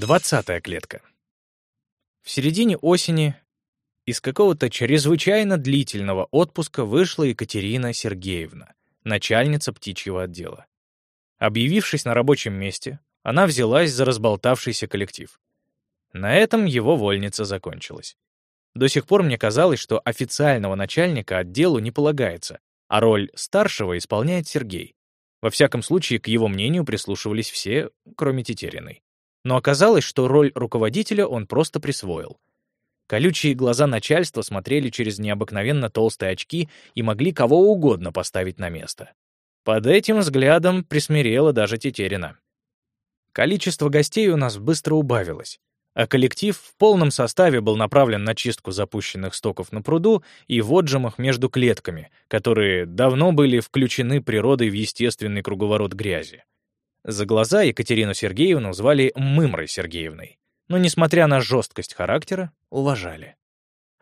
Двадцатая клетка. В середине осени из какого-то чрезвычайно длительного отпуска вышла Екатерина Сергеевна, начальница птичьего отдела. Объявившись на рабочем месте, она взялась за разболтавшийся коллектив. На этом его вольница закончилась. До сих пор мне казалось, что официального начальника отделу не полагается, а роль старшего исполняет Сергей. Во всяком случае, к его мнению прислушивались все, кроме Тетериной но оказалось, что роль руководителя он просто присвоил. Колючие глаза начальства смотрели через необыкновенно толстые очки и могли кого угодно поставить на место. Под этим взглядом присмирела даже Тетерина. Количество гостей у нас быстро убавилось, а коллектив в полном составе был направлен на чистку запущенных стоков на пруду и в отжимах между клетками, которые давно были включены природой в естественный круговорот грязи. За глаза Екатерину Сергеевну звали Мымрой Сергеевной, но, несмотря на жесткость характера, уважали.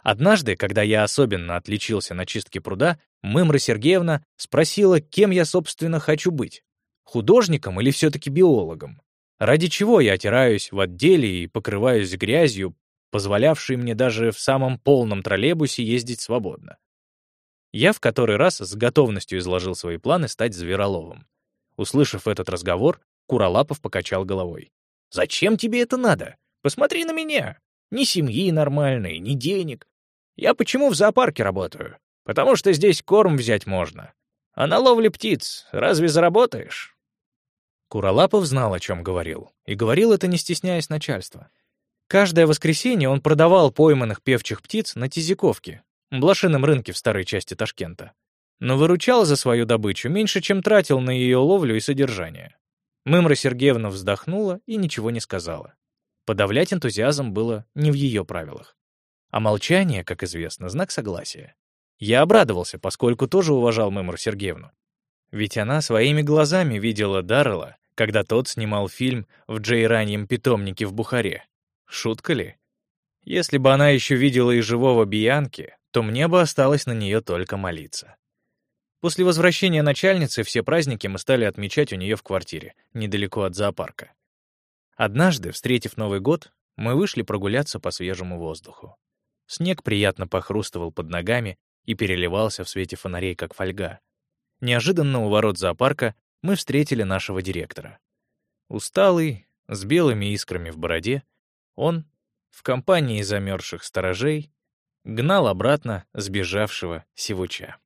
Однажды, когда я особенно отличился на чистке пруда, Мымра Сергеевна спросила, кем я, собственно, хочу быть — художником или все-таки биологом. Ради чего я отираюсь в отделе и покрываюсь грязью, позволявшей мне даже в самом полном троллейбусе ездить свободно. Я в который раз с готовностью изложил свои планы стать звероловым. Услышав этот разговор, Куролапов покачал головой. «Зачем тебе это надо? Посмотри на меня. Ни семьи нормальной, ни денег. Я почему в зоопарке работаю? Потому что здесь корм взять можно. А на ловле птиц разве заработаешь?» Куролапов знал, о чем говорил, и говорил это, не стесняясь начальства. Каждое воскресенье он продавал пойманных певчих птиц на Тизиковке, блошином рынке в старой части Ташкента но выручал за свою добычу меньше, чем тратил на ее ловлю и содержание. Мымра Сергеевна вздохнула и ничего не сказала. Подавлять энтузиазм было не в ее правилах. А молчание, как известно, знак согласия. Я обрадовался, поскольку тоже уважал Мымру Сергеевну. Ведь она своими глазами видела Даррелла, когда тот снимал фильм в Джейраньем питомнике в Бухаре. Шутка ли? Если бы она еще видела и живого Биянки, то мне бы осталось на нее только молиться. После возвращения начальницы все праздники мы стали отмечать у нее в квартире, недалеко от зоопарка. Однажды, встретив Новый год, мы вышли прогуляться по свежему воздуху. Снег приятно похрустывал под ногами и переливался в свете фонарей, как фольга. Неожиданно у ворот зоопарка мы встретили нашего директора. Усталый, с белыми искрами в бороде, он, в компании замерзших сторожей, гнал обратно сбежавшего сивуча.